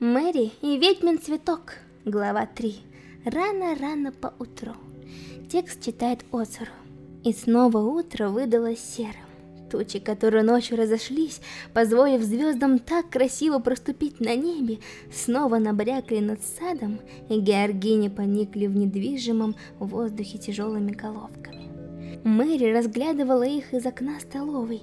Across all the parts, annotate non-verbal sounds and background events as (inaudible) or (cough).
Мэри и ведьмин цветок. Глава 3. Рано-рано по утру. Текст читает Оцару. И снова утро выдалось серым. Тучи, которые ночью разошлись, позволив звездам так красиво проступить на небе, снова набрякли над садом, и георгини поникли в недвижимом воздухе тяжелыми головками. Мэри разглядывала их из окна столовой,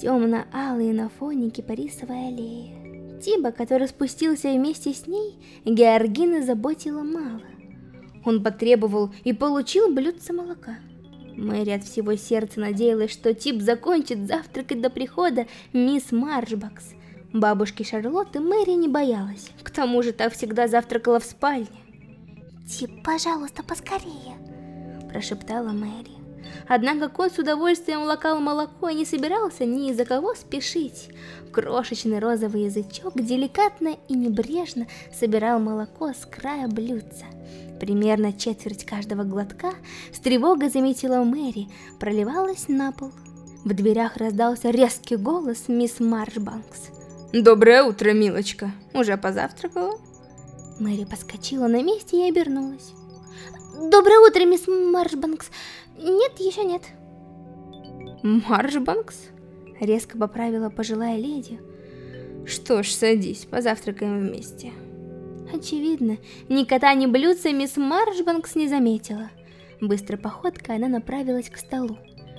темно-алые на фоне кипарисовой аллеи. Тиба, который спустился вместе с ней, Георгина заботила мало. Он потребовал и получил блюдце молока. Мэри от всего сердца надеялась, что Тип закончит завтракать до прихода мисс Маршбакс. Бабушки Шарлотты Мэри не боялась, к тому же та всегда завтракала в спальне. «Тип, пожалуйста, поскорее», – прошептала Мэри. Однако кот с удовольствием лакал молоко и не собирался ни из-за кого спешить. Крошечный розовый язычок деликатно и небрежно собирал молоко с края блюдца. Примерно четверть каждого глотка с тревогой заметила Мэри, проливалась на пол. В дверях раздался резкий голос мисс Маршбанкс. «Доброе утро, милочка. Уже позавтракала?» Мэри подскочила на месте и обернулась. «Доброе утро, мисс Маршбанкс. Нет, еще нет. Маршбанкс? Резко поправила пожилая леди. Что ж, садись, позавтракаем вместе. Очевидно, ни кота, ни блюдца мисс Маршбанкс не заметила. Быстрой походкой она направилась к столу.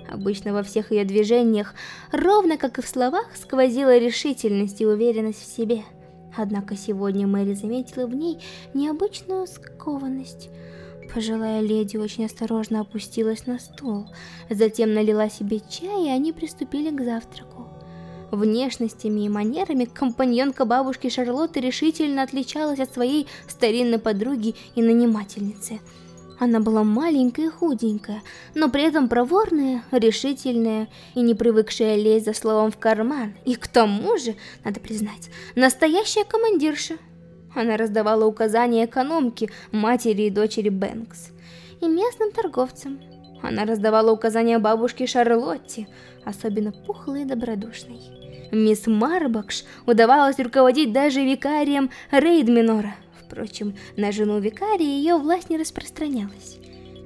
Обычно во всех ее движениях, ровно как и в словах, сквозила решительность и уверенность в себе. Однако сегодня Мэри заметила в ней необычную скованность – Пожилая леди очень осторожно опустилась на стол, затем налила себе чай, и они приступили к завтраку. Внешностями и манерами компаньонка бабушки Шарлотты решительно отличалась от своей старинной подруги и нанимательницы. Она была маленькая и худенькая, но при этом проворная, решительная и не привыкшая лезть за словом в карман. И к тому же, надо признать, настоящая командирша. Она раздавала указания экономке, матери и дочери Бэнкс, и местным торговцам. Она раздавала указания бабушке Шарлотте, особенно пухлой и добродушной. Мисс Марбакш удавалось руководить даже викарием Рейдминора. Впрочем, на жену викария ее власть не распространялась.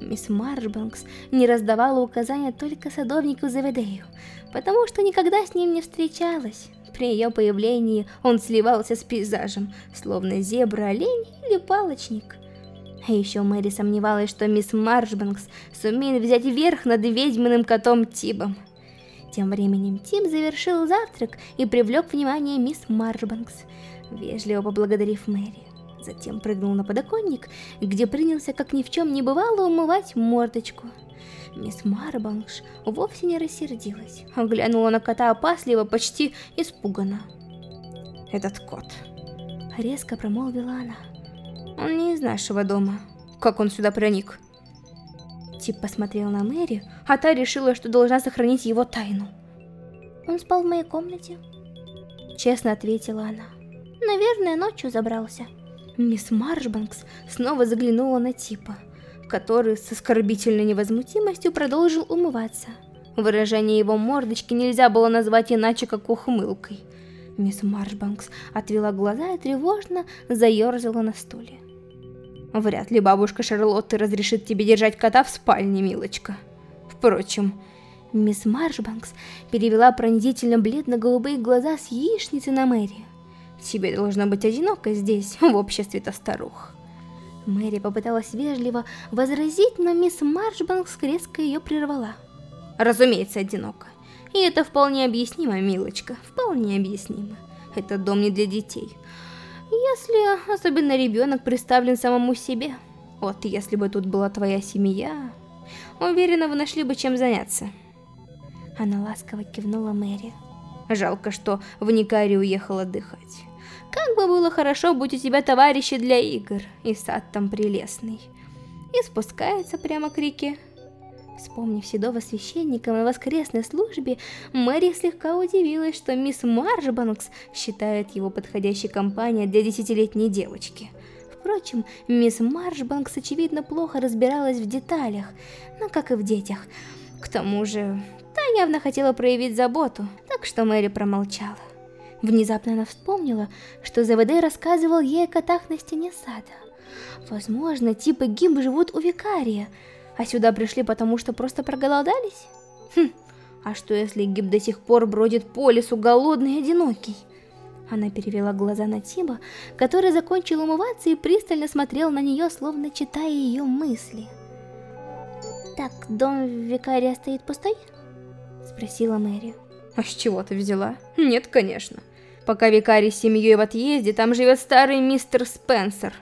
Мисс Маршбанкс не раздавала указания только садовнику Заведею, потому что никогда с ним не встречалась. При ее появлении он сливался с пейзажем, словно зебра, олень или палочник. А еще Мэри сомневалась, что мисс Маршбанкс сумеет взять верх над ведьминым котом Тибом. Тем временем Тиб завершил завтрак и привлек внимание мисс Маршбанкс, вежливо поблагодарив Мэри. Затем прыгнул на подоконник, где принялся, как ни в чем не бывало, умывать мордочку. Мисс Марбанкш вовсе не рассердилась, а глянула на кота опасливо, почти испуганно. «Этот кот», — резко промолвила она. «Он не из нашего дома. Как он сюда проник?» Тип посмотрел на Мэри, а та решила, что должна сохранить его тайну. «Он спал в моей комнате», — честно ответила она. «Наверное, ночью забрался». Мисс Маршбанкс снова заглянула на Типа который с оскорбительной невозмутимостью продолжил умываться. Выражение его мордочки нельзя было назвать иначе, как ухмылкой. Мисс Маршбанкс отвела глаза и тревожно заерзала на стуле. «Вряд ли бабушка Шарлотты разрешит тебе держать кота в спальне, милочка. Впрочем...» Мисс Маршбанкс перевела пронзительно бледно-голубые глаза с яичницы на Мэри. «Тебе должно быть одиноко здесь, в обществе-то старух». Мэри попыталась вежливо возразить, но мисс Маршбанкс резко ее прервала. Разумеется, одиноко. И это вполне объяснимо, милочка, вполне объяснимо. Этот дом не для детей. Если особенно ребенок представлен самому себе. Вот если бы тут была твоя семья, уверена, вы нашли бы чем заняться. Она ласково кивнула Мэри. Жалко, что в Никаре уехал отдыхать. Как бы было хорошо, будь у тебя товарищи для игр, и сад там прелестный. И спускается прямо к реке. Вспомнив седого священника на воскресной службе, Мэри слегка удивилась, что мисс Маршбанкс считает его подходящей компанией для десятилетней девочки. Впрочем, мисс Маршбанкс очевидно плохо разбиралась в деталях, но как и в детях. К тому же, та явно хотела проявить заботу, так что Мэри промолчала. Внезапно она вспомнила, что ЗВД рассказывал ей о котах на стене сада. Возможно, типы Гимб живут у викария, а сюда пришли потому, что просто проголодались? Хм, а что если Гиб до сих пор бродит по лесу голодный и одинокий? Она перевела глаза на Тиба, который закончил умываться и пристально смотрел на нее, словно читая ее мысли. «Так, дом викария стоит пустой?» Спросила Мэри. «А с чего ты взяла?» «Нет, конечно. Пока викарий с семьей в отъезде, там живет старый мистер Спенсер.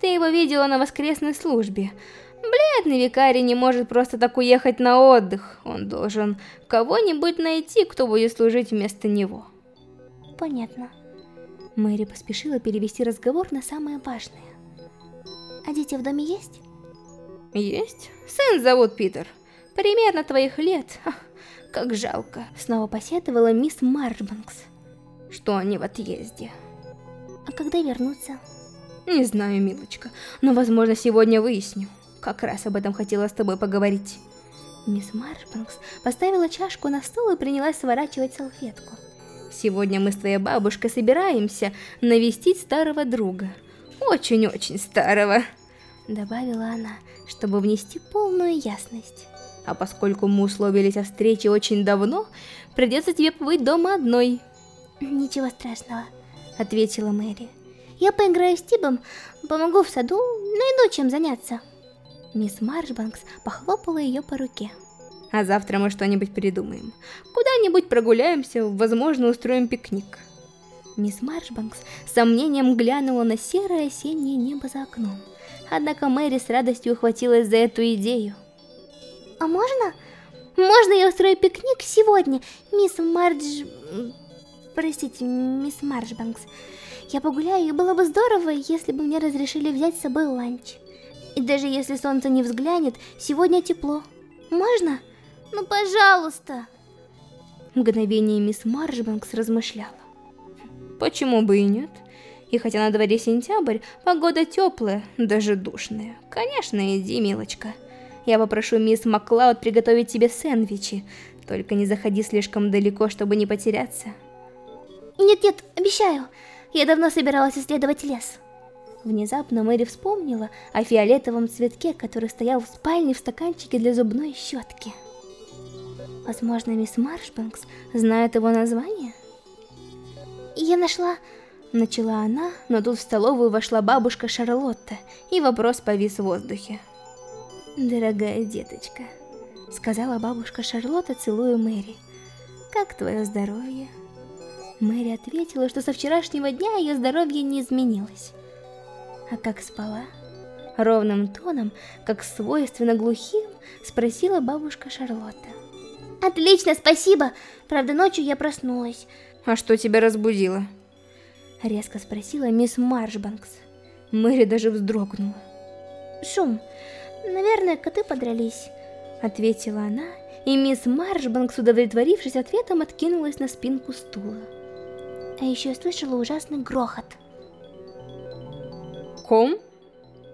Ты его видела на воскресной службе. Бледный викарий не может просто так уехать на отдых. Он должен кого-нибудь найти, кто будет служить вместо него». «Понятно». Мэри поспешила перевести разговор на самое важное. «А дети в доме есть?» «Есть. Сын зовут Питер. Примерно твоих лет. Ха, как жалко». Снова посетовала мисс Маршбанкс. «Что они в отъезде?» «А когда вернутся?» «Не знаю, милочка, но, возможно, сегодня выясню. Как раз об этом хотела с тобой поговорить». Мисс Маршбанкс поставила чашку на стол и принялась сворачивать салфетку. Сегодня мы с твоей бабушкой собираемся навестить старого друга. Очень-очень старого. Добавила она, чтобы внести полную ясность. А поскольку мы условились о встрече очень давно, придется тебе побыть дома одной. (clears throat) Ничего страшного, ответила Мэри. Я поиграю с Тибом, помогу в саду, найду чем заняться. Мисс Маршбанкс похлопала ее по руке. А завтра мы что-нибудь придумаем. Куда-нибудь прогуляемся, возможно, устроим пикник. Мисс Маршбанкс с сомнением глянула на серое осеннее небо за окном. Однако Мэри с радостью ухватилась за эту идею. «А можно? Можно я устрою пикник сегодня, мисс Мардж... Простите, мисс Маршбанкс. Я погуляю, и было бы здорово, если бы мне разрешили взять с собой ланч. И даже если солнце не взглянет, сегодня тепло. Можно?» Ну, пожалуйста. Мгновение мисс Маршбанкс размышляла. Почему бы и нет? И хотя на дворе сентябрь, погода теплая, даже душная. Конечно, иди, милочка. Я попрошу мисс Маклауд приготовить тебе сэндвичи. Только не заходи слишком далеко, чтобы не потеряться. Нет-нет, обещаю. Я давно собиралась исследовать лес. Внезапно Мэри вспомнила о фиолетовом цветке, который стоял в спальне в стаканчике для зубной щетки. Возможно, мисс Маршбэнкс знает его название? Я нашла... Начала она, но тут в столовую вошла бабушка Шарлотта, и вопрос повис в воздухе. «Дорогая деточка», — сказала бабушка Шарлотта, целуя Мэри, — «как твое здоровье?» Мэри ответила, что со вчерашнего дня ее здоровье не изменилось. «А как спала?» Ровным тоном, как свойственно глухим, спросила бабушка Шарлотта. Отлично, спасибо. Правда, ночью я проснулась. А что тебя разбудило? Резко спросила мисс Маршбанкс. Мэри даже вздрогнула. Шум. Наверное, коты подрались. Ответила она, и мисс Маршбанкс, удовлетворившись ответом, откинулась на спинку стула. А еще я слышала ужасный грохот. Ком?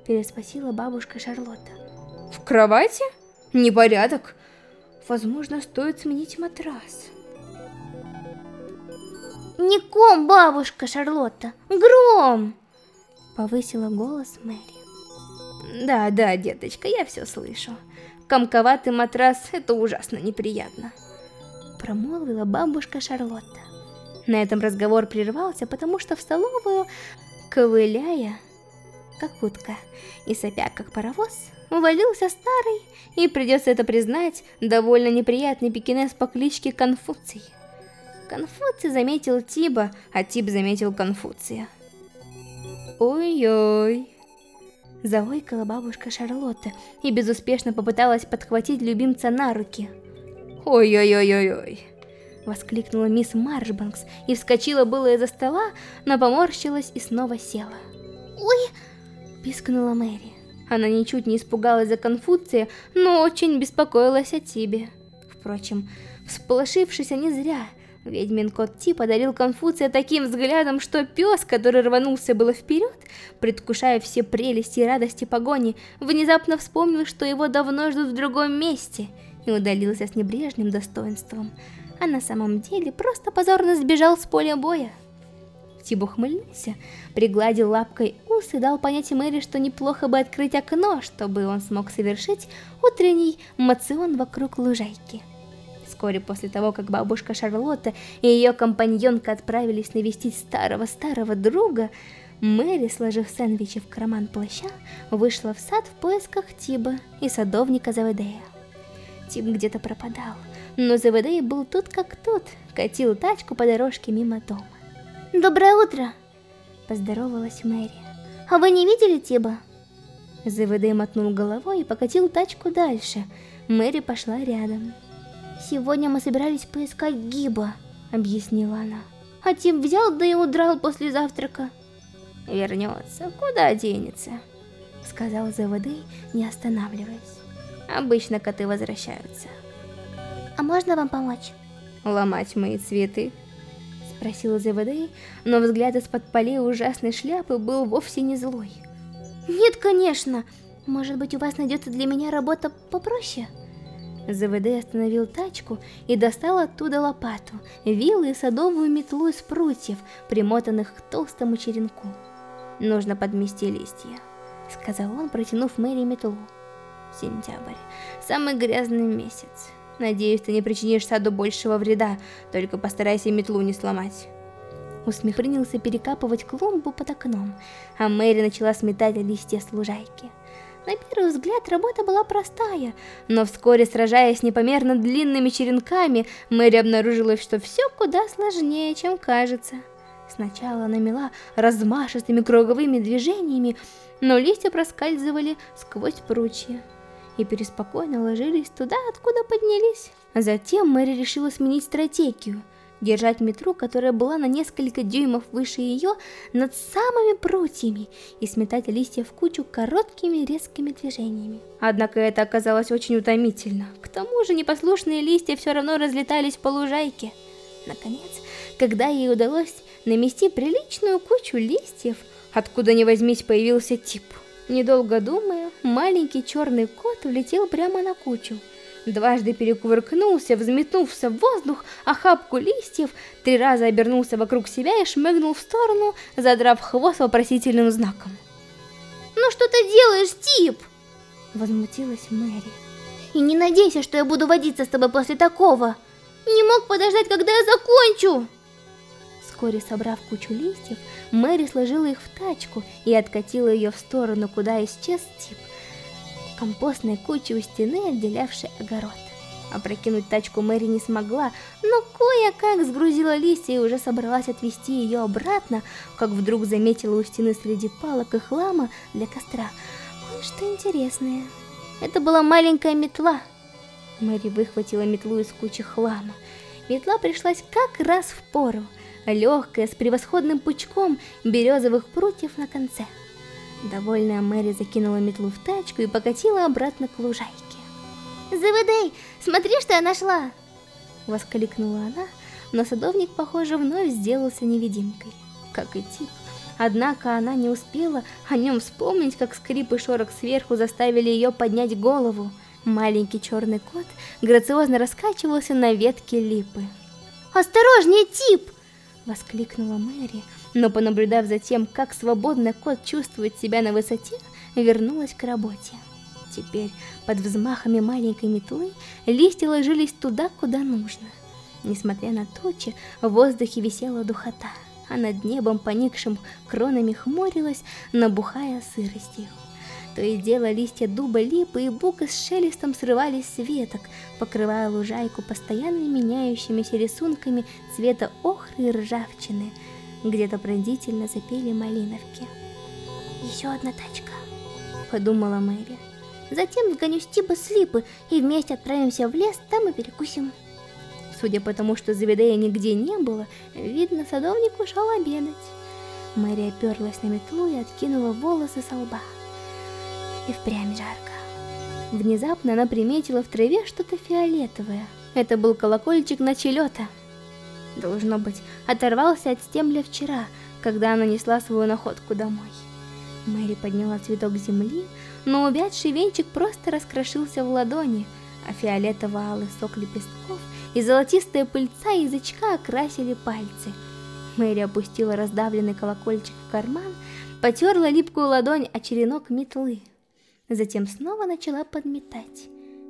Переспросила бабушка Шарлотта. В кровати? Непорядок. Возможно, стоит сменить матрас. Не ком, бабушка Шарлотта, гром! Повысила голос Мэри. Да, да, деточка, я все слышу. Комковатый матрас — это ужасно неприятно. Промолвила бабушка Шарлотта. На этом разговор прервался, потому что в столовую, ковыляя, как утка, и сопя как паровоз, увалился старый, и придется это признать, довольно неприятный пекинес по кличке Конфуций. Конфуций заметил Тиба, а Тиб заметил Конфуция. Ой-ой. Завойкала бабушка Шарлотта и безуспешно попыталась подхватить любимца на руки. Ой-ой-ой-ой-ой. Воскликнула мисс Маршбанкс и вскочила было из-за стола, но поморщилась и снова села. «Ой!» – пискнула Мэри. Она ничуть не испугалась за Конфуция, но очень беспокоилась о Тибе. Впрочем, всполошившись они зря. Ведьмин кот Ти подарил Конфуция таким взглядом, что пес, который рванулся было вперед, предвкушая все прелести и радости погони, внезапно вспомнил, что его давно ждут в другом месте, и удалился с небрежным достоинством. А на самом деле просто позорно сбежал с поля боя. Тиб ухмыльнулся, пригладил лапкой ус и дал понять Мэри, что неплохо бы открыть окно, чтобы он смог совершить утренний мацион вокруг лужайки. Вскоре после того, как бабушка Шарлотта и ее компаньонка отправились навестить старого-старого друга, Мэри, сложив сэндвичи в карман плаща, вышла в сад в поисках Тиба и садовника Заведея. Тиб где-то пропадал, но Заведей был тут как тут, катил тачку по дорожке мимо дома. «Доброе утро!» – поздоровалась Мэри. «А вы не видели Тиба?» ЗВД мотнул головой и покатил тачку дальше. Мэри пошла рядом. «Сегодня мы собирались поискать Гиба», — объяснила она. «А Тим взял, да и удрал после завтрака». «Вернется, куда денется?» — сказал ЗВД, не останавливаясь. «Обычно коты возвращаются». «А можно вам помочь?» «Ломать мои цветы?» — спросил ЗВД, но взгляд из-под полей ужасной шляпы был вовсе не злой. «Нет, конечно. Может быть, у вас найдется для меня работа попроще?» ЗВД остановил тачку и достал оттуда лопату, вилы и садовую метлу из прутьев, примотанных к толстому черенку. «Нужно подмести листья», — сказал он, протянув Мэри метлу. «Сентябрь. Самый грязный месяц. Надеюсь, ты не причинишь саду большего вреда, только постарайся метлу не сломать». Усмех принялся перекапывать клумбу под окном, а Мэри начала сметать листья с лужайки. На первый взгляд работа была простая, но вскоре, сражаясь с непомерно длинными черенками, Мэри обнаружила, что все куда сложнее, чем кажется. Сначала она мела размашистыми круговыми движениями, но листья проскальзывали сквозь прутья и переспокойно ложились туда, откуда поднялись. Затем Мэри решила сменить стратегию – держать метру, которая была на несколько дюймов выше ее, над самыми прутьями и сметать листья в кучу короткими резкими движениями. Однако это оказалось очень утомительно. К тому же непослушные листья все равно разлетались по лужайке. Наконец, когда ей удалось намести приличную кучу листьев, откуда ни возьмись появился тип. Недолго думая, маленький черный кот влетел прямо на кучу дважды перекувыркнулся, взметнулся в воздух охапку листьев, три раза обернулся вокруг себя и шмыгнул в сторону, задрав хвост вопросительным знаком. «Ну что ты делаешь, Тип?» Возмутилась Мэри. «И не надейся, что я буду водиться с тобой после такого! Не мог подождать, когда я закончу!» Вскоре собрав кучу листьев, Мэри сложила их в тачку и откатила ее в сторону, куда исчез Тип компостной кучи у стены, отделявшей огород. Опрокинуть тачку Мэри не смогла, но кое-как сгрузила листья и уже собралась отвезти ее обратно, как вдруг заметила у стены среди палок и хлама для костра кое-что интересное. Это была маленькая метла. Мэри выхватила метлу из кучи хлама. Метла пришлась как раз в пору, легкая, с превосходным пучком березовых прутьев на конце. Довольная Мэри закинула метлу в тачку и покатила обратно к лужайке. «ЗВД, смотри, что я нашла!» Воскликнула она, но садовник, похоже, вновь сделался невидимкой, как и Тип. Однако она не успела о нем вспомнить, как скрип и шорох сверху заставили ее поднять голову. Маленький черный кот грациозно раскачивался на ветке липы. «Осторожнее, Тип!» — воскликнула Мэри, но понаблюдав за тем, как свободно кот чувствует себя на высоте, вернулась к работе. Теперь под взмахами маленькой метлы листья ложились туда, куда нужно. Несмотря на тучи, в воздухе висела духота, а над небом, поникшим кронами, хмурилась, набухая сыростью. То и дело листья дуба, липы и бука с шелестом срывались с веток, покрывая лужайку постоянно меняющимися рисунками цвета охры и ржавчины – где-то пронзительно запели малиновки. «Еще одна тачка», — подумала Мэри. «Затем сгоню Стиба с Липы и вместе отправимся в лес, там и перекусим». Судя по тому, что Заведея нигде не было, видно, садовник ушел обедать. Мэри оперлась на метлу и откинула волосы со лба. И впрямь жарко. Внезапно она приметила в траве что-то фиолетовое. Это был колокольчик ночелета. Должно быть, оторвался от стебля вчера, когда она несла свою находку домой. Мэри подняла цветок земли, но увядший венчик просто раскрошился в ладони, а фиолетово-алый сок лепестков и золотистая пыльца язычка окрасили пальцы. Мэри опустила раздавленный колокольчик в карман, потерла липкую ладонь о черенок метлы. Затем снова начала подметать.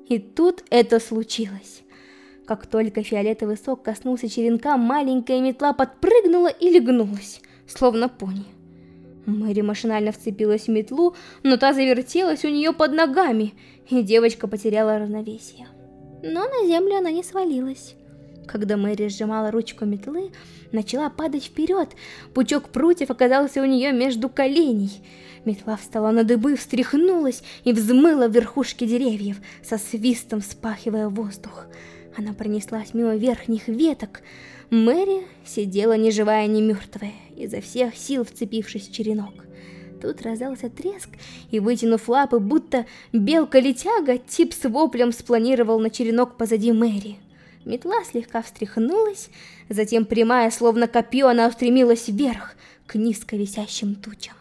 И тут это случилось. Как только фиолетовый сок коснулся черенка, маленькая метла подпрыгнула и легнулась, словно пони. Мэри машинально вцепилась в метлу, но та завертелась у нее под ногами, и девочка потеряла равновесие. Но на землю она не свалилась. Когда Мэри сжимала ручку метлы, начала падать вперед. Пучок прутьев оказался у нее между коленей. Метла встала на дыбы, встряхнулась и взмыла верхушки деревьев, со свистом спахивая воздух. Она пронеслась мимо верхних веток. Мэри сидела ни живая, ни мертвая, изо всех сил вцепившись в черенок. Тут раздался треск, и вытянув лапы, будто белка-летяга, тип с воплем спланировал на черенок позади Мэри. Метла слегка встряхнулась, затем прямая, словно копье, она устремилась вверх, к низко висящим тучам.